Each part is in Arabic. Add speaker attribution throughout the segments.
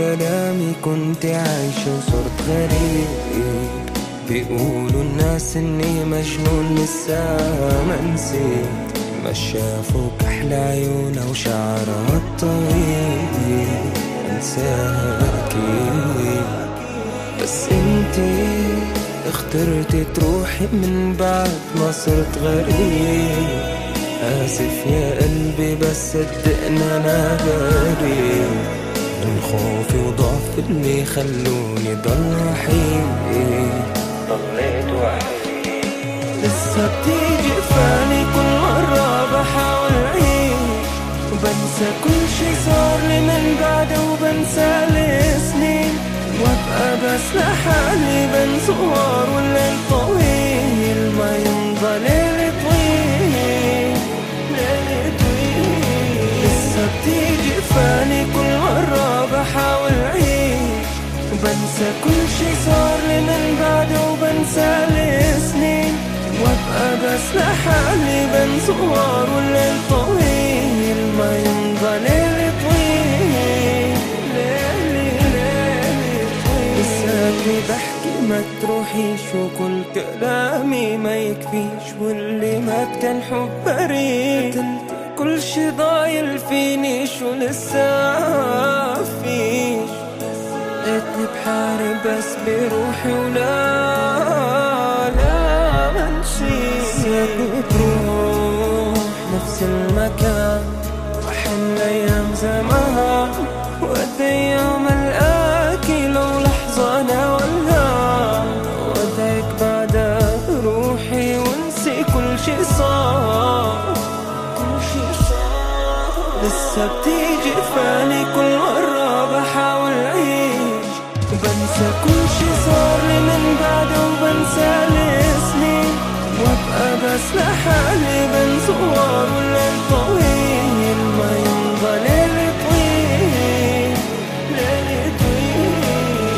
Speaker 1: اللي بكلامي كنت عايشة وصرت غريب. بيقولوا الناس إني مجنون لسه ما نسيت. ما شافوك أحلى عيونها وشعرها الطويل انساها أكيد بس انتي اخترتي تروحي من بعد ما صرت غريب. آسف يا قلبي بس صدقني أنا بريء من خوفي وضعف اللي خلوني ضل وحيد. ضليت وحيد لسه بتيجي فاني كل مرة بحاول أعيش. وبنسى كل شي صار لي من بعده وبنسى لسنين وأبقى بس لحالي بين صور وبنسى كل شي صار من بعده وبنسى لسنين وأبقى بس لحالي بين صور والليل طويل. ما يمضى ليل طويل. ليلي ليلي طويل. لساتني بحكي ما تروحيش وكل كلامي ما يكفيش. واللي مات كان حب قتلت كل شي ضايل فيني شو لسه لقيتني بحارب بس بروحي ولا لا منشي. سيبني تروح نفس المكان وحن أيام زمان. وقد يوم القاكي لو لحظة أنا ولا وادعك بعد روحي وانسي كل شي صار. كل شي صار. لسه بتيجي فاني كل وبنسى كل شي صار لي من بعده وبنسى لسنين وأبقى بس لحالي بين صور والليل طويل. ما يمضى ليل طويل ليل طويل.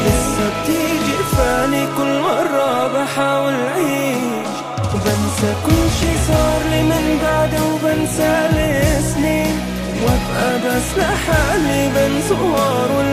Speaker 1: لسه بتيجي فاني كل مرة بحاول أعيش. وبنسى كل شي صار لي من بعده وبنسى لسنين وأبقى بس لحالي بين صور والليل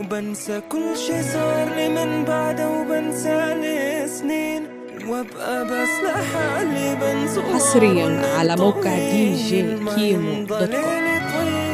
Speaker 1: وبنسى كل شي صار لي من بعده وبنسى لسنين وأبقى بس لحالي بنسى
Speaker 2: حصرياً على موقع دي جي كيمو dot com.